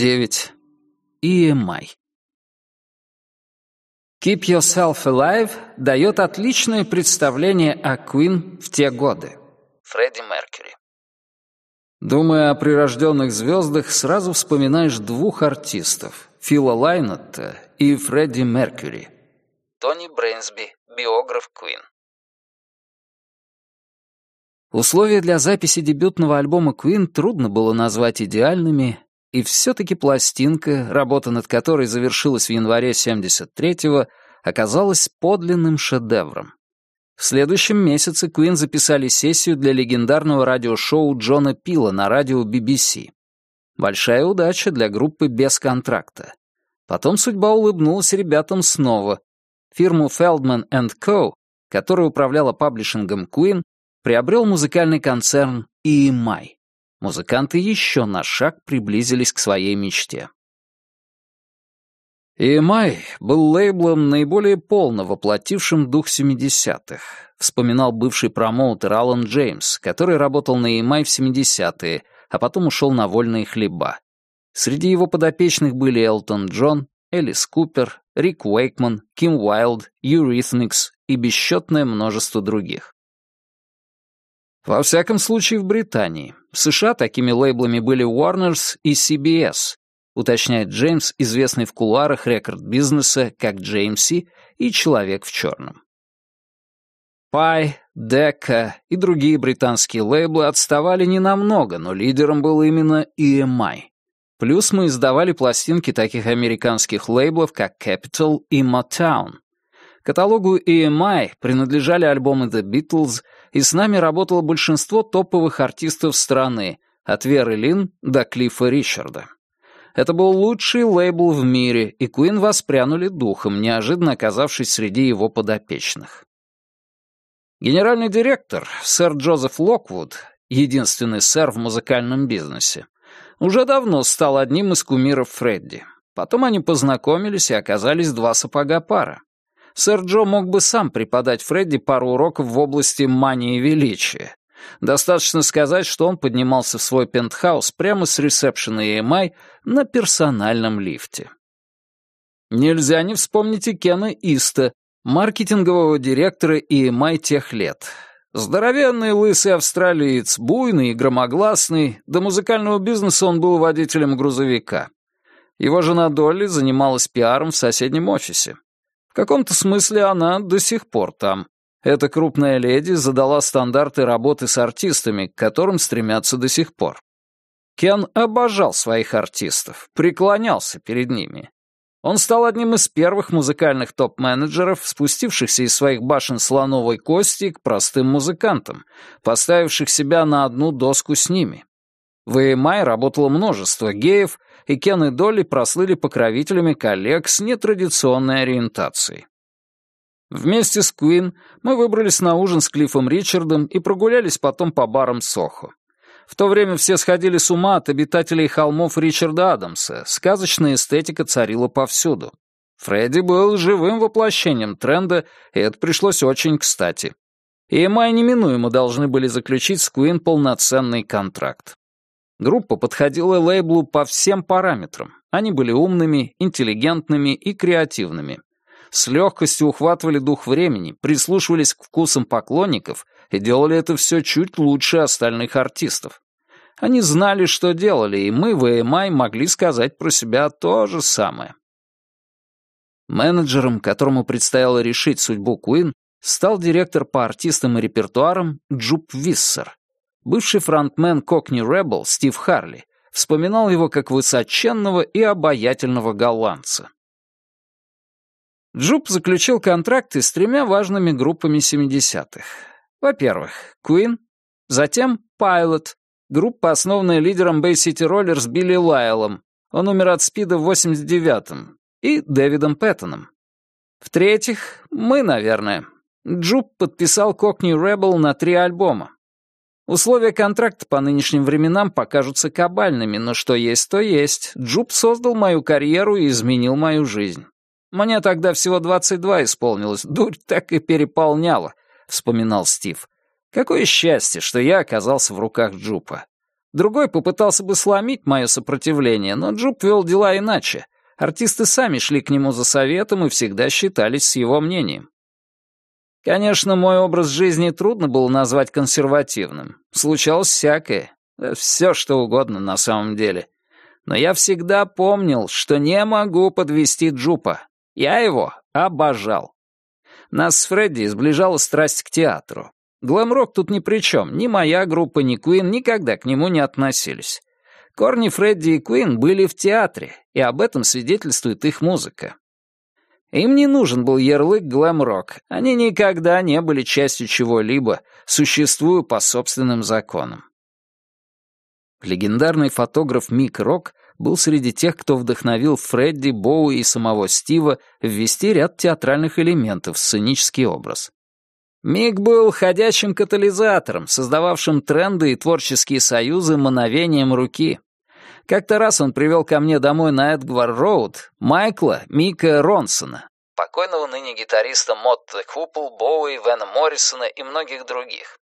9. EMI. Keep Yourself Alive дает отличное представление о Queen в те годы. Фредди Меркьюри. Думая о прирожденных звездах, сразу вспоминаешь двух артистов — Фила Лайнетта и Фредди Меркьюри. Тони Брейнсби, биограф Queen. Условия для записи дебютного альбома Queen трудно было назвать идеальными, и все-таки пластинка, работа над которой завершилась в январе 73-го, оказалась подлинным шедевром. В следующем месяце Queen записали сессию для легендарного радиошоу Джона Пила на радио BBC. Большая удача для группы без контракта. Потом судьба улыбнулась ребятам снова. Фирму Feldman Co., которая управляла паблишингом Queen, приобрел музыкальный концерн EMI. Музыканты еще на шаг приблизились к своей мечте. EMI был лейблом, наиболее полно воплотившим дух 70-х, вспоминал бывший промоутер Алан Джеймс, который работал на EMI в 70-е, а потом ушел на вольные хлеба. Среди его подопечных были Элтон Джон, Элис Купер, Рик Уэйкман, Ким Уайлд, Eurythmics и бесчетное множество других. Во всяком случае, в Британии. В США такими лейблами были Warners и CBS, уточняет Джеймс, известный в кулуарах рекорд-бизнеса как Джеймси и Человек в черном. Пай, Дека и другие британские лейблы отставали ненамного, но лидером был именно EMI. Плюс мы издавали пластинки таких американских лейблов, как Capitol и Motown. Каталогу EMI принадлежали альбомы The Beatles, и с нами работало большинство топовых артистов страны, от Веры Лин до Клиффа Ричарда. Это был лучший лейбл в мире, и Куин воспрянули духом, неожиданно оказавшись среди его подопечных. Генеральный директор, сэр Джозеф Локвуд, единственный сэр в музыкальном бизнесе, уже давно стал одним из кумиров Фредди. Потом они познакомились и оказались два сапога пара сэр Джо мог бы сам преподать Фредди пару уроков в области мании величия. Достаточно сказать, что он поднимался в свой пентхаус прямо с ресепшена EMI на персональном лифте. Нельзя не вспомнить и Кена Иста, маркетингового директора EMI тех лет. Здоровенный лысый австралиец, буйный и громогласный, до музыкального бизнеса он был водителем грузовика. Его жена Долли занималась пиаром в соседнем офисе. В каком-то смысле она до сих пор там. Эта крупная леди задала стандарты работы с артистами, к которым стремятся до сих пор. Кен обожал своих артистов, преклонялся перед ними. Он стал одним из первых музыкальных топ-менеджеров, спустившихся из своих башен слоновой кости к простым музыкантам, поставивших себя на одну доску с ними. В EMI работало множество геев, и Кен и Долли прослыли покровителями коллег с нетрадиционной ориентацией. Вместе с Куин мы выбрались на ужин с Клиффом Ричардом и прогулялись потом по барам Сохо. В то время все сходили с ума от обитателей холмов Ричарда Адамса, сказочная эстетика царила повсюду. Фредди был живым воплощением тренда, и это пришлось очень кстати. И мы неминуемо должны были заключить с Куин полноценный контракт. Группа подходила лейблу по всем параметрам. Они были умными, интеллигентными и креативными. С легкостью ухватывали дух времени, прислушивались к вкусам поклонников и делали это все чуть лучше остальных артистов. Они знали, что делали, и мы в EMI могли сказать про себя то же самое. Менеджером, которому предстояло решить судьбу Куин, стал директор по артистам и репертуарам Джуб Виссер, Бывший фронтмен Кокни Rebel Стив Харли вспоминал его как высоченного и обаятельного голландца. Джуб заключил контракты с тремя важными группами 70-х. Во-первых, Queen, затем Pilot, группа, основанная лидером Bay City Rollers Билли Лайлом, он умер от СПИДа в 89-м, и Дэвидом Пэттоном. В-третьих, мы, наверное. Джуб подписал Cockney Rebel на три альбома. Условия контракта по нынешним временам покажутся кабальными, но что есть, то есть. Джуб создал мою карьеру и изменил мою жизнь. Мне тогда всего 22 исполнилось, дурь так и переполняла, вспоминал Стив. Какое счастье, что я оказался в руках Джупа. Другой попытался бы сломить мое сопротивление, но Джуб вел дела иначе. Артисты сами шли к нему за советом и всегда считались с его мнением. Конечно, мой образ жизни трудно было назвать консервативным. Случалось всякое. Все, что угодно на самом деле. Но я всегда помнил, что не могу подвести Джупа. Я его обожал. Нас с Фредди сближала страсть к театру. Глэм-рок тут ни при чем. Ни моя группа, ни Куин никогда к нему не относились. Корни Фредди и Куин были в театре, и об этом свидетельствует их музыка. Им не нужен был ярлык глэм-рок. Они никогда не были частью чего-либо, существуя по собственным законам. Легендарный фотограф Мик Рок был среди тех, кто вдохновил Фредди, Боуи и самого Стива ввести ряд театральных элементов в сценический образ. Мик был ходячим катализатором, создававшим тренды и творческие союзы мановением руки. Как-то раз он привел ко мне домой на Эдгвар-Роуд Майкла Мика Ронсона, покойного ныне гитариста Мотта Хупл, Боуи, Вена Моррисона и многих других.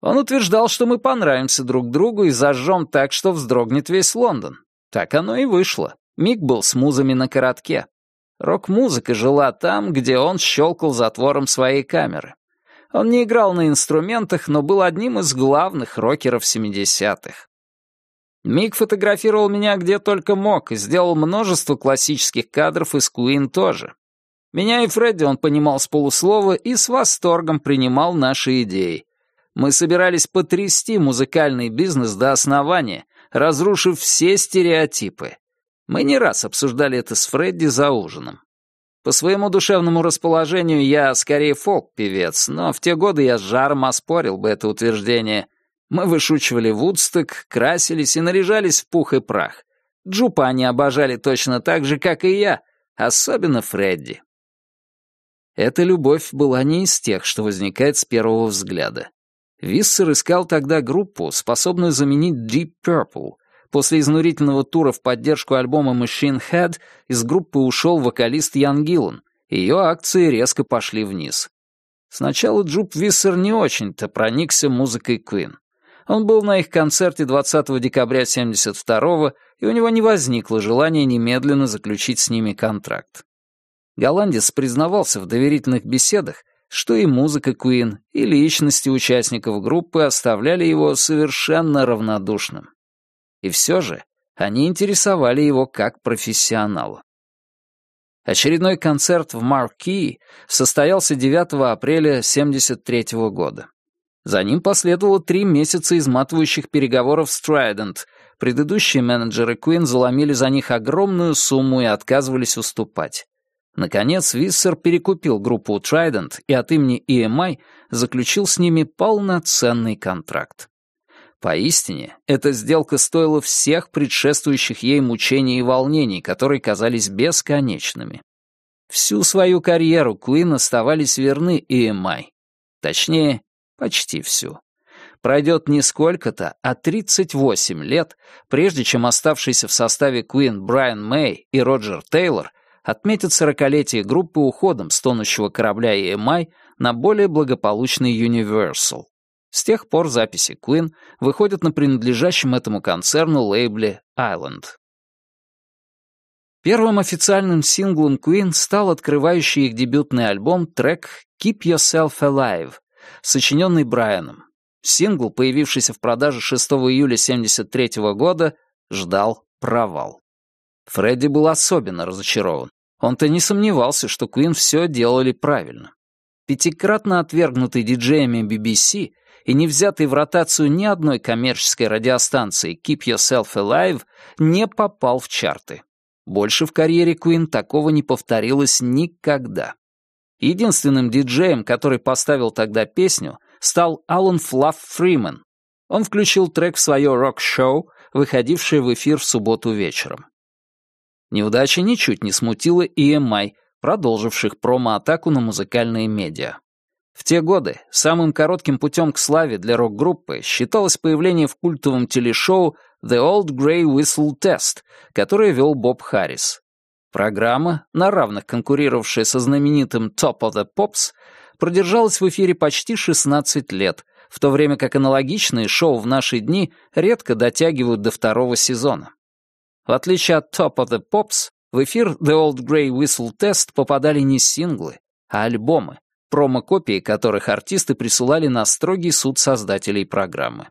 Он утверждал, что мы понравимся друг другу и зажжем так, что вздрогнет весь Лондон. Так оно и вышло. Мик был с музами на коротке. Рок-музыка жила там, где он щелкал затвором своей камеры. Он не играл на инструментах, но был одним из главных рокеров 70-х. Мик фотографировал меня где только мог и сделал множество классических кадров из Куин тоже. Меня и Фредди он понимал с полуслова и с восторгом принимал наши идеи. Мы собирались потрясти музыкальный бизнес до основания, разрушив все стереотипы. Мы не раз обсуждали это с Фредди за ужином. По своему душевному расположению я скорее фолк-певец, но в те годы я с жаром оспорил бы это утверждение. Мы вышучивали Вудсток, красились и наряжались в пух и прах. Джупа они обожали точно так же, как и я, особенно Фредди. Эта любовь была не из тех, что возникает с первого взгляда. Виссер искал тогда группу, способную заменить Deep Purple. После изнурительного тура в поддержку альбома Machine Head из группы ушел вокалист Ян Гиллан, ее акции резко пошли вниз. Сначала Джуп Виссер не очень-то проникся музыкой Queen. Он был на их концерте 20 декабря 72-го, и у него не возникло желания немедленно заключить с ними контракт. Голландец признавался в доверительных беседах, что и музыка Queen, и личности участников группы оставляли его совершенно равнодушным. И все же они интересовали его как профессионала. Очередной концерт в Марки состоялся 9 апреля 1973 года. За ним последовало три месяца изматывающих переговоров с Trident. Предыдущие менеджеры Queen заломили за них огромную сумму и отказывались уступать. Наконец, Виссер перекупил группу Trident и от имени EMI заключил с ними полноценный контракт. Поистине, эта сделка стоила всех предшествующих ей мучений и волнений, которые казались бесконечными. Всю свою карьеру Queen оставались верны EMI. Точнее, Почти всю. Пройдет не сколько-то, а 38 лет, прежде чем оставшиеся в составе Queen Брайан Мэй и Роджер Тейлор отметят сорокалетие группы уходом с тонущего корабля EMI на более благополучный Universal. С тех пор записи Queen выходят на принадлежащем этому концерну лейбле Island. Первым официальным синглом Queen стал открывающий их дебютный альбом трек «Keep Yourself Alive», сочиненный Брайаном. Сингл, появившийся в продаже 6 июля 1973 года, ждал провал. Фредди был особенно разочарован. Он-то не сомневался, что Куин все делали правильно. Пятикратно отвергнутый диджеями BBC и не взятый в ротацию ни одной коммерческой радиостанции Keep Yourself Alive не попал в чарты. Больше в карьере Куин такого не повторилось никогда. Единственным диджеем, который поставил тогда песню, стал Алан Флафф Фримен. Он включил трек в свое рок-шоу, выходившее в эфир в субботу вечером. Неудача ничуть не смутила EMI, продолживших промо-атаку на музыкальные медиа. В те годы самым коротким путем к славе для рок-группы считалось появление в культовом телешоу «The Old Grey Whistle Test», которое вел Боб Харрис. Программа, на равных конкурировавшая со знаменитым Top of the Pops, продержалась в эфире почти 16 лет, в то время как аналогичные шоу в наши дни редко дотягивают до второго сезона. В отличие от Top of the Pops, в эфир The Old Grey Whistle Test попадали не синглы, а альбомы, промо-копии которых артисты присылали на строгий суд создателей программы.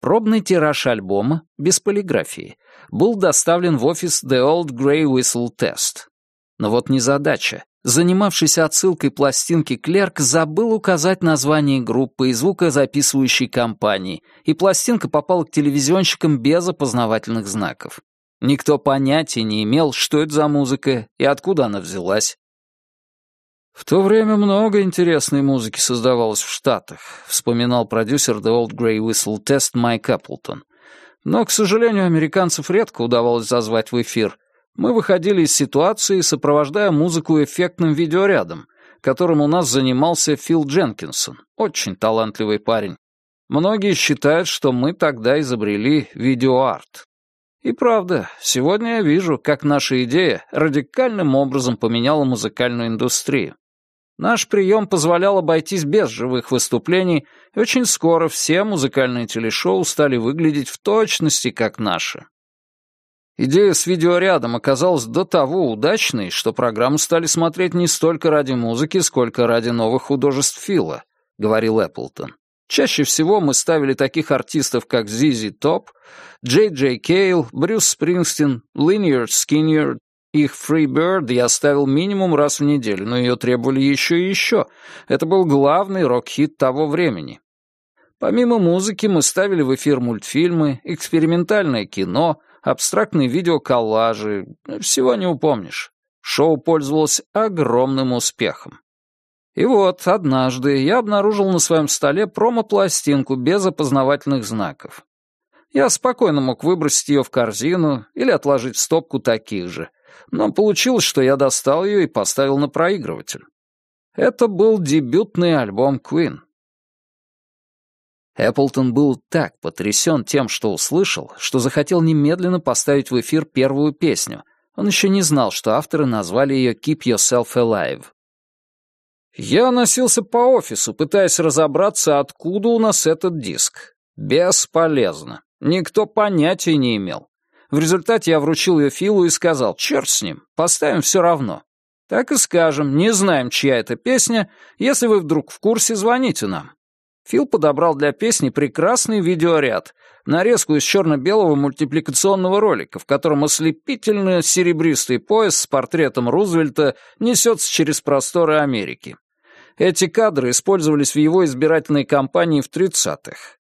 Пробный тираж альбома, без полиграфии, был доставлен в офис The Old Grey Whistle Test. Но вот незадача. Занимавшийся отсылкой пластинки клерк забыл указать название группы и звукозаписывающей компании, и пластинка попала к телевизионщикам без опознавательных знаков. Никто понятия не имел, что это за музыка и откуда она взялась. «В то время много интересной музыки создавалось в Штатах», вспоминал продюсер The Old Grey Whistle Test Майк Эпплтон. «Но, к сожалению, американцев редко удавалось зазвать в эфир. Мы выходили из ситуации, сопровождая музыку эффектным видеорядом, которым у нас занимался Фил Дженкинсон, очень талантливый парень. Многие считают, что мы тогда изобрели видеоарт. И правда, сегодня я вижу, как наша идея радикальным образом поменяла музыкальную индустрию. Наш прием позволял обойтись без живых выступлений, и очень скоро все музыкальные телешоу стали выглядеть в точности как наши. Идея с видеорядом оказалась до того удачной, что программу стали смотреть не столько ради музыки, сколько ради новых художеств Фила, говорил Эпплтон. Чаще всего мы ставили таких артистов, как Зизи Топ, Джей Джей Кейл, Брюс Спрингстин, Линьярд Скиньярд, их Free Bird я ставил минимум раз в неделю, но ее требовали еще и еще. Это был главный рок-хит того времени. Помимо музыки мы ставили в эфир мультфильмы, экспериментальное кино, абстрактные видеоколлажи, всего не упомнишь. Шоу пользовалось огромным успехом. И вот, однажды я обнаружил на своем столе промо-пластинку без опознавательных знаков. Я спокойно мог выбросить ее в корзину или отложить в стопку таких же — но получилось, что я достал ее и поставил на проигрыватель. Это был дебютный альбом Queen. Эпплтон был так потрясен тем, что услышал, что захотел немедленно поставить в эфир первую песню. Он еще не знал, что авторы назвали ее «Keep Yourself Alive». Я носился по офису, пытаясь разобраться, откуда у нас этот диск. Бесполезно. Никто понятия не имел. В результате я вручил ее Филу и сказал, черт с ним, поставим все равно. Так и скажем, не знаем, чья это песня, если вы вдруг в курсе, звоните нам. Фил подобрал для песни прекрасный видеоряд, нарезку из черно-белого мультипликационного ролика, в котором ослепительно серебристый пояс с портретом Рузвельта несется через просторы Америки. Эти кадры использовались в его избирательной кампании в 30-х.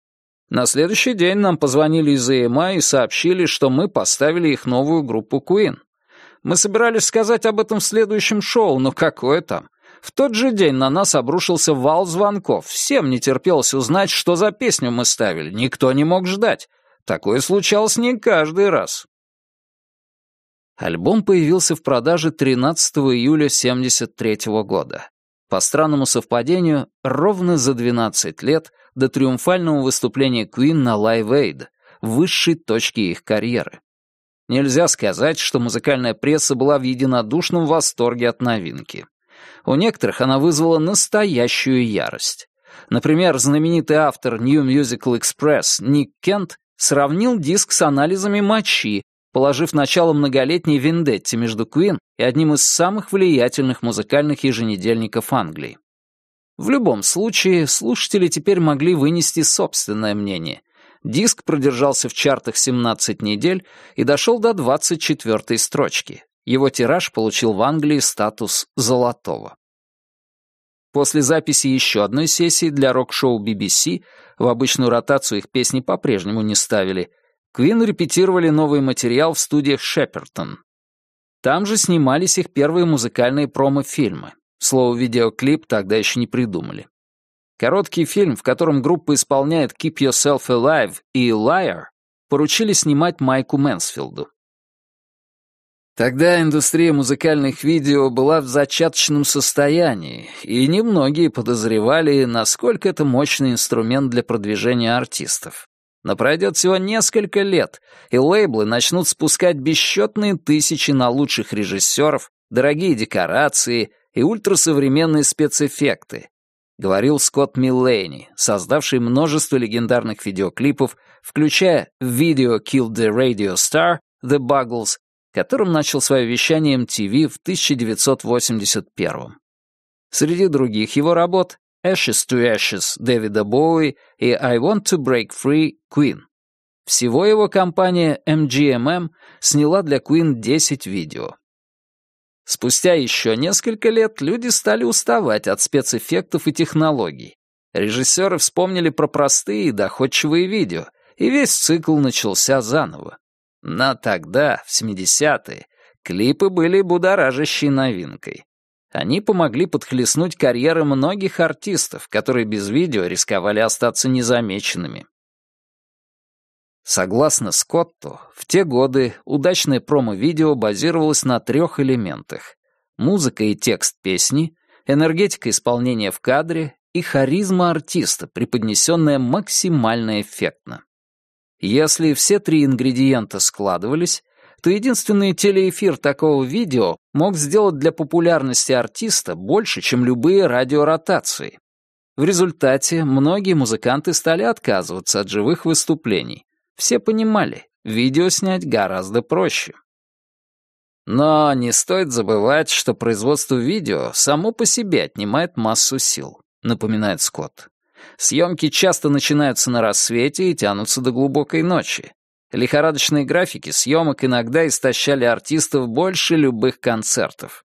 На следующий день нам позвонили из EMA и сообщили, что мы поставили их новую группу Queen. Мы собирались сказать об этом в следующем шоу, но какое там. В тот же день на нас обрушился вал звонков. Всем не терпелось узнать, что за песню мы ставили. Никто не мог ждать. Такое случалось не каждый раз. Альбом появился в продаже 13 июля 1973 года. По странному совпадению, ровно за 12 лет до триумфального выступления Queen на Live Aid, высшей точке их карьеры. Нельзя сказать, что музыкальная пресса была в единодушном восторге от новинки. У некоторых она вызвала настоящую ярость. Например, знаменитый автор New Musical Express Ник Кент сравнил диск с анализами мочи, положив начало многолетней вендетте между Queen и одним из самых влиятельных музыкальных еженедельников Англии. В любом случае, слушатели теперь могли вынести собственное мнение. Диск продержался в чартах 17 недель и дошел до 24 строчки. Его тираж получил в Англии статус «золотого». После записи еще одной сессии для рок-шоу BBC в обычную ротацию их песни по-прежнему не ставили. Квин репетировали новый материал в студиях Шепертон. Там же снимались их первые музыкальные промо-фильмы. Слово «видеоклип» тогда еще не придумали. Короткий фильм, в котором группа исполняет «Keep Yourself Alive» и «Liar», поручили снимать Майку Мэнсфилду. Тогда индустрия музыкальных видео была в зачаточном состоянии, и немногие подозревали, насколько это мощный инструмент для продвижения артистов. Но пройдет всего несколько лет, и лейблы начнут спускать бесчетные тысячи на лучших режиссеров, дорогие декорации и ультрасовременные спецэффекты. говорил Скотт Миллейни, создавший множество легендарных видеоклипов, включая «Video Killed the Radio Star», «The Buggles», которым начал свое вещание MTV в 1981 Среди других его работ «Ashes to Ashes» Дэвида Боуи и «I Want to Break Free» Queen. Всего его компания MGMM сняла для Queen 10 видео. Спустя еще несколько лет люди стали уставать от спецэффектов и технологий. Режиссеры вспомнили про простые и доходчивые видео, и весь цикл начался заново. Но тогда, в 70-е, клипы были будоражащей новинкой. Они помогли подхлестнуть карьеры многих артистов, которые без видео рисковали остаться незамеченными. Согласно Скотту, в те годы удачное промо-видео базировалось на трех элементах — музыка и текст песни, энергетика исполнения в кадре и харизма артиста, преподнесенная максимально эффектно. Если все три ингредиента складывались, то единственный телеэфир такого видео мог сделать для популярности артиста больше, чем любые радиоротации. В результате многие музыканты стали отказываться от живых выступлений, все понимали, видео снять гораздо проще. Но не стоит забывать, что производство видео само по себе отнимает массу сил, напоминает Скотт. Съемки часто начинаются на рассвете и тянутся до глубокой ночи. Лихорадочные графики съемок иногда истощали артистов больше любых концертов.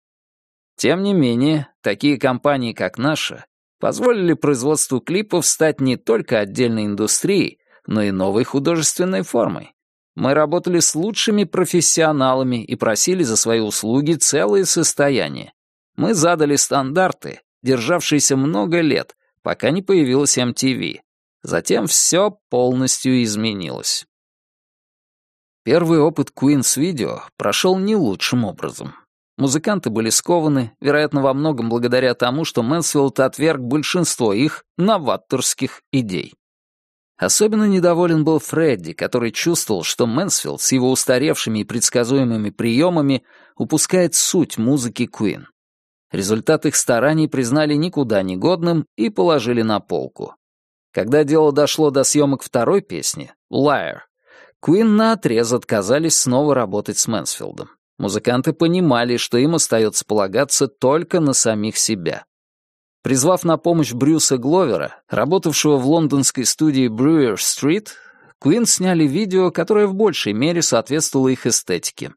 Тем не менее, такие компании, как наша, позволили производству клипов стать не только отдельной индустрией, но и новой художественной формой. Мы работали с лучшими профессионалами и просили за свои услуги целые состояния. Мы задали стандарты, державшиеся много лет, пока не появилась MTV. Затем все полностью изменилось. Первый опыт Queen с видео прошел не лучшим образом. Музыканты были скованы, вероятно, во многом благодаря тому, что Мэнсфилд отверг большинство их новаторских идей. Особенно недоволен был Фредди, который чувствовал, что Мэнсфилд с его устаревшими и предсказуемыми приемами упускает суть музыки Куин. Результат их стараний признали никуда не годным и положили на полку. Когда дело дошло до съемок второй песни, «Liar», Куин наотрез отказались снова работать с Мэнсфилдом. Музыканты понимали, что им остается полагаться только на самих себя. Призвав на помощь Брюса Гловера, работавшего в лондонской студии Brewer Street, Queen сняли видео, которое в большей мере соответствовало их эстетике.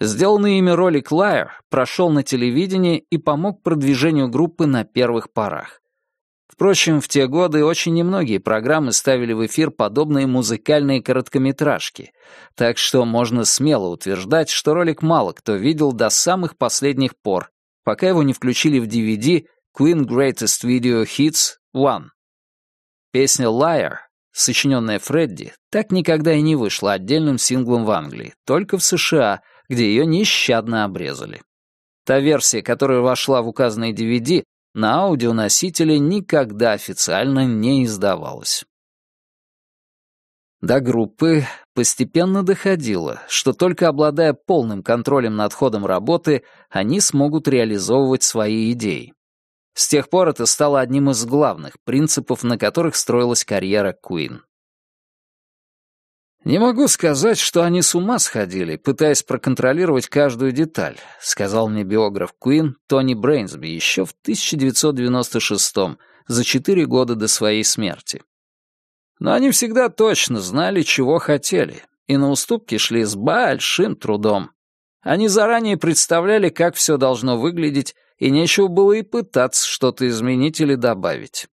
Сделанный ими ролик Liar прошел на телевидении и помог продвижению группы на первых порах. Впрочем, в те годы очень немногие программы ставили в эфир подобные музыкальные короткометражки, так что можно смело утверждать, что ролик мало кто видел до самых последних пор, пока его не включили в DVD Queen Greatest Video Hits One. Песня Liar, сочиненная Фредди, так никогда и не вышла отдельным синглом в Англии, только в США, где ее нещадно обрезали. Та версия, которая вошла в указанный DVD, на аудионосителе никогда официально не издавалась. До группы постепенно доходило, что только обладая полным контролем над ходом работы, они смогут реализовывать свои идеи. С тех пор это стало одним из главных принципов, на которых строилась карьера Куин. «Не могу сказать, что они с ума сходили, пытаясь проконтролировать каждую деталь», сказал мне биограф Куин Тони Брейнсби еще в 1996-м, за четыре года до своей смерти. Но они всегда точно знали, чего хотели, и на уступки шли с большим трудом. Они заранее представляли, как все должно выглядеть, и нечего было и пытаться что-то изменить или добавить.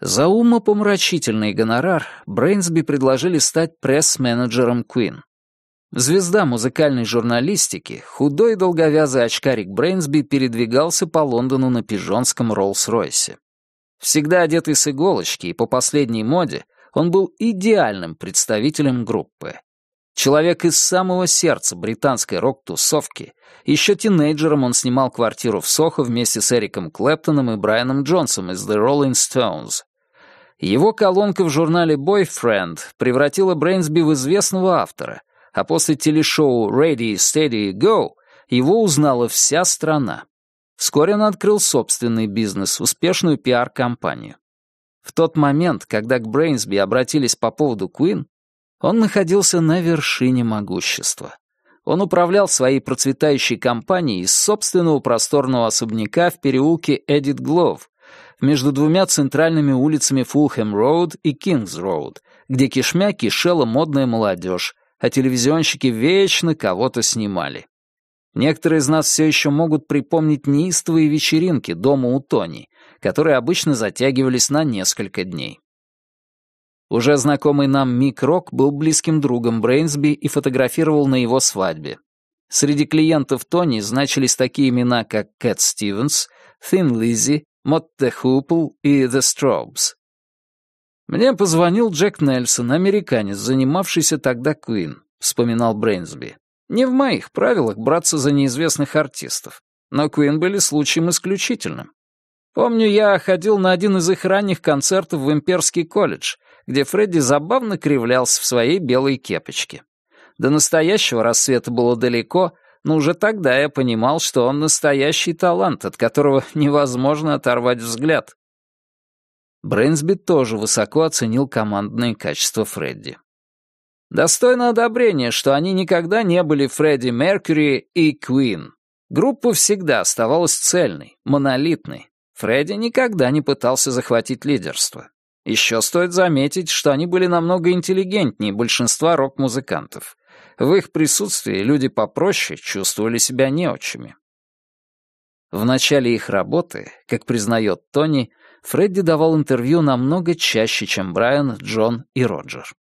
За умопомрачительный гонорар Брейнсби предложили стать пресс-менеджером Queen. Звезда музыкальной журналистики, худой долговязый очкарик Брейнсби передвигался по Лондону на пижонском Роллс-Ройсе. Всегда одетый с иголочки и по последней моде, он был идеальным представителем группы. Человек из самого сердца британской рок-тусовки. Еще тинейджером он снимал квартиру в Сохо вместе с Эриком Клэптоном и Брайаном Джонсом из The Rolling Stones. Его колонка в журнале Boyfriend превратила Брейнсби в известного автора, а после телешоу Ready, Steady, Go его узнала вся страна. Вскоре он открыл собственный бизнес, успешную пиар-компанию. В тот момент, когда к Брейнсби обратились по поводу Куин, он находился на вершине могущества. Он управлял своей процветающей компанией из собственного просторного особняка в переулке Эдит Глов, между двумя центральными улицами Фулхэм-Роуд и Кингс-Роуд, где кишмя кишела модная молодежь, а телевизионщики вечно кого-то снимали. Некоторые из нас все еще могут припомнить неистовые вечеринки дома у Тони, которые обычно затягивались на несколько дней. Уже знакомый нам Мик Рок был близким другом Брейнсби и фотографировал на его свадьбе. Среди клиентов Тони значились такие имена, как Кэт Стивенс, Тhin Лиззи, Мотте Хупл и The Strobes. «Мне позвонил Джек Нельсон, американец, занимавшийся тогда Куин», — вспоминал Брейнсби. «Не в моих правилах браться за неизвестных артистов, но Куин были случаем исключительным. Помню, я ходил на один из их ранних концертов в Имперский колледж, где Фредди забавно кривлялся в своей белой кепочке. До настоящего рассвета было далеко, но уже тогда я понимал, что он настоящий талант, от которого невозможно оторвать взгляд. Брейнсби тоже высоко оценил командные качества Фредди. Достойно одобрения, что они никогда не были Фредди Меркьюри и Куин. Группа всегда оставалась цельной, монолитной. Фредди никогда не пытался захватить лидерство. Еще стоит заметить, что они были намного интеллигентнее большинства рок-музыкантов. В их присутствии люди попроще чувствовали себя неочами. В начале их работы, как признает Тони, Фредди давал интервью намного чаще, чем Брайан, Джон и Роджер.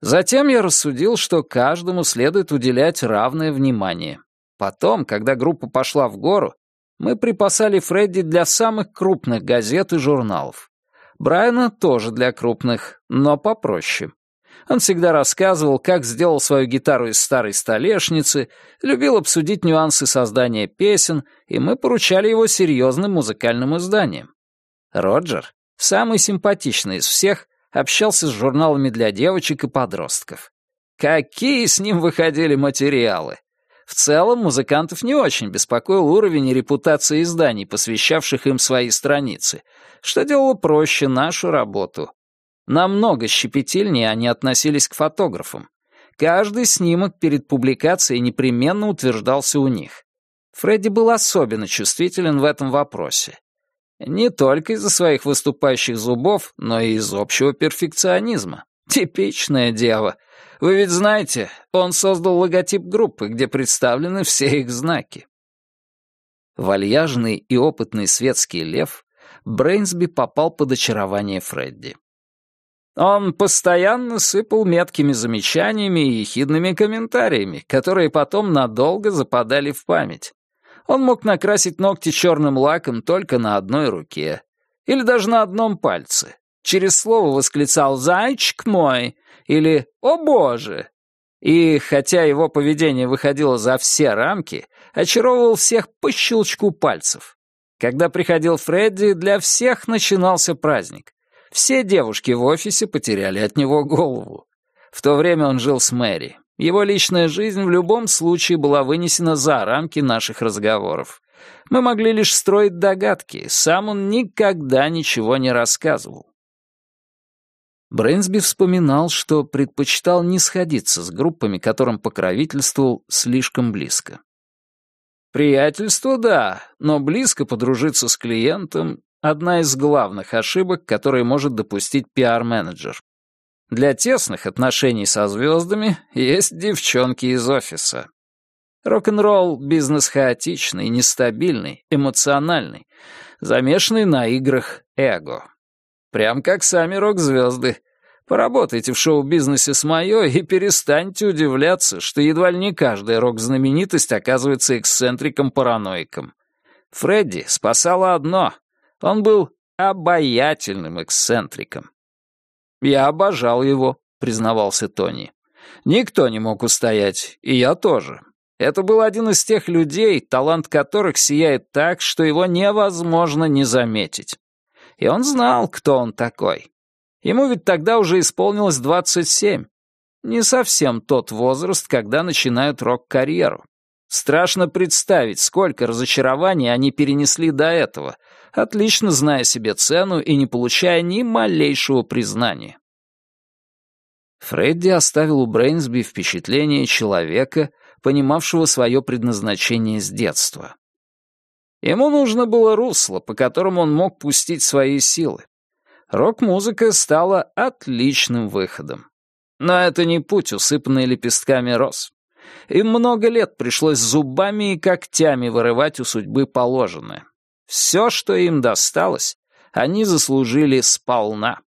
Затем я рассудил, что каждому следует уделять равное внимание. Потом, когда группа пошла в гору, мы припасали Фредди для самых крупных газет и журналов. Брайана тоже для крупных, но попроще. Он всегда рассказывал, как сделал свою гитару из старой столешницы, любил обсудить нюансы создания песен, и мы поручали его серьезным музыкальным изданиям. Роджер, самый симпатичный из всех, общался с журналами для девочек и подростков. Какие с ним выходили материалы! В целом, музыкантов не очень беспокоил уровень и репутация изданий, посвящавших им свои страницы, что делало проще нашу работу. Намного щепетильнее они относились к фотографам. Каждый снимок перед публикацией непременно утверждался у них. Фредди был особенно чувствителен в этом вопросе. Не только из-за своих выступающих зубов, но и из общего перфекционизма. Типичное дело — вы ведь знаете, он создал логотип группы, где представлены все их знаки. Вальяжный и опытный светский лев, Брейнсби попал под очарование Фредди. Он постоянно сыпал меткими замечаниями и ехидными комментариями, которые потом надолго западали в память. Он мог накрасить ногти черным лаком только на одной руке. Или даже на одном пальце. Через слово восклицал «Зайчик мой!» или «О боже!». И, хотя его поведение выходило за все рамки, очаровывал всех по щелчку пальцев. Когда приходил Фредди, для всех начинался праздник. Все девушки в офисе потеряли от него голову. В то время он жил с Мэри. Его личная жизнь в любом случае была вынесена за рамки наших разговоров. Мы могли лишь строить догадки, сам он никогда ничего не рассказывал. Брейнсби вспоминал, что предпочитал не сходиться с группами, которым покровительствовал слишком близко. Приятельство — да, но близко подружиться с клиентом — одна из главных ошибок, которые может допустить пиар-менеджер. Для тесных отношений со звездами есть девчонки из офиса. Рок-н-ролл — бизнес хаотичный, нестабильный, эмоциональный, замешанный на играх эго. Прям как сами рок-звезды. Поработайте в шоу-бизнесе с моё и перестаньте удивляться, что едва ли не каждая рок-знаменитость оказывается эксцентриком-параноиком. Фредди спасало одно — он был обаятельным эксцентриком. «Я обожал его», — признавался Тони. «Никто не мог устоять, и я тоже. Это был один из тех людей, талант которых сияет так, что его невозможно не заметить. И он знал, кто он такой. Ему ведь тогда уже исполнилось 27. Не совсем тот возраст, когда начинают рок-карьеру. Страшно представить, сколько разочарований они перенесли до этого, отлично зная себе цену и не получая ни малейшего признания. Фредди оставил у Брейнсби впечатление человека, понимавшего свое предназначение с детства. Ему нужно было русло, по которому он мог пустить свои силы. Рок-музыка стала отличным выходом. Но это не путь, усыпанный лепестками роз. Им много лет пришлось зубами и когтями вырывать у судьбы положенное. Все, что им досталось, они заслужили сполна.